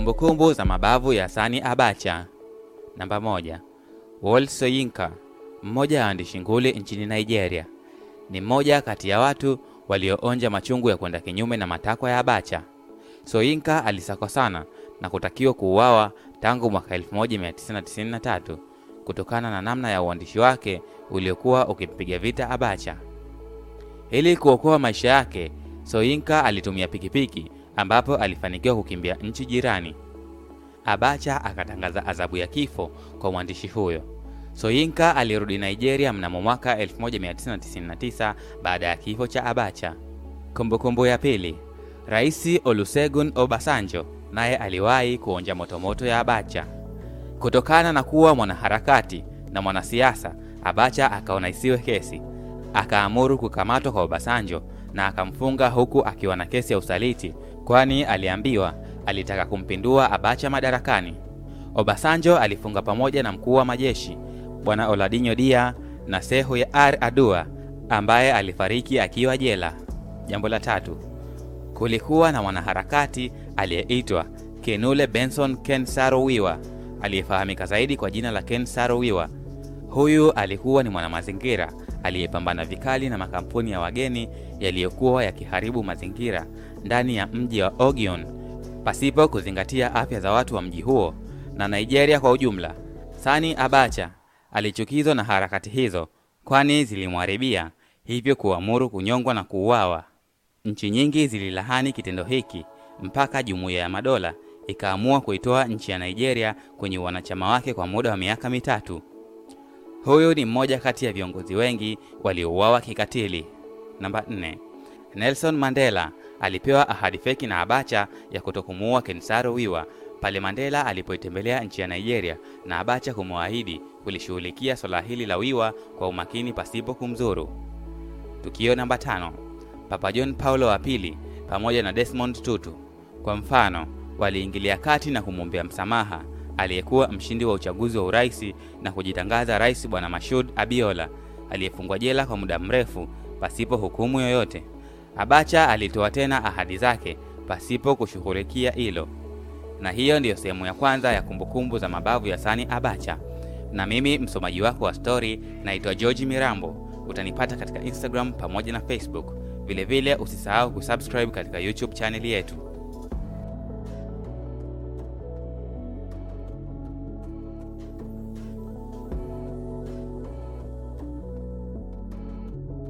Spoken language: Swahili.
Kumbukumbu za mabavu ya Sani Abacha. Namba moja. Wole Soyinka, mmoja wa waandishi nguli nchini Nigeria, ni mmoja kati ya watu walioonja machungu ya kwenda kinyume na matakwa ya Abacha. Soyinka alisakwa sana na kutakiwa kuuawa tangu mwaka 1993 kutokana na namna ya uandishi wake uliokuwa ukimpiga vita Abacha. Ili kuokoa maisha yake, Soyinka alitumia pikipiki ambapo alifanikiwa kukimbia nchi jirani. Abacha akatangaza adhabu ya kifo kwa mwandishi huyo. Soyinka alirudi Nigeria mnamo mwaka 1999 baada ya kifo cha Abacha. Kumbukumbu ya pili, Rais Olusegun Obasanjo naye aliwahi kuonja motomoto ya Abacha. Kutokana na kuwa mwanaharakati na mwanasiasa, Abacha akaona isiwe kesi, akaamuru kukamatwa kwa Obasanjo na akamfunga huku akiwa na kesi ya usaliti, kwani aliambiwa alitaka kumpindua Abacha madarakani. Obasanjo alifunga pamoja na mkuu wa majeshi Bwana Oladinyo Dia na Sehu ya R Adua ambaye alifariki akiwa jela. Jambo la tatu, kulikuwa na mwanaharakati aliyeitwa Kenule Benson Ken sarowiwa aliyefahamika zaidi kwa jina la Ken Sarowiwa. Huyu alikuwa ni mwanamazingira aliyepambana vikali na makampuni ya wageni yaliyokuwa yakiharibu mazingira ndani ya mji wa Ogion pasipo kuzingatia afya za watu wa mji huo na Nigeria kwa ujumla. Sani Abacha alichukizwa na harakati hizo, kwani zilimharibia, hivyo kuamuru kunyongwa na kuuawa. Nchi nyingi zililahani kitendo hiki mpaka Jumuiya ya Madola ikaamua kuitoa nchi ya Nigeria kwenye wanachama wake kwa muda wa miaka mitatu. Huyu ni mmoja kati ya viongozi wengi waliouawa kikatili. Namba 4. Nelson Mandela alipewa ahadi feki na Abacha ya kutokumuua Kensaro Wiwa pale Mandela alipoitembelea nchi ya Nigeria na Abacha kumwahidi kulishughulikia swala hili la Wiwa kwa umakini pasipo kumzuru. Tukio namba tano. Papa John Paulo wa pili pamoja na Desmond Tutu kwa mfano waliingilia kati na kumwombea msamaha aliyekuwa mshindi wa uchaguzi wa urais na kujitangaza rais Bwana Mashud Abiola aliyefungwa jela kwa muda mrefu pasipo hukumu yoyote. Abacha alitoa tena ahadi zake pasipo kushughulikia hilo. Na hiyo ndiyo sehemu ya kwanza ya kumbukumbu za mabavu ya Sani Abacha, na mimi msomaji wako wa stori naitwa George Mirambo. Utanipata katika Instagram pamoja na Facebook. Vilevile usisahau kusubscribe katika YouTube chaneli yetu.